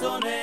soné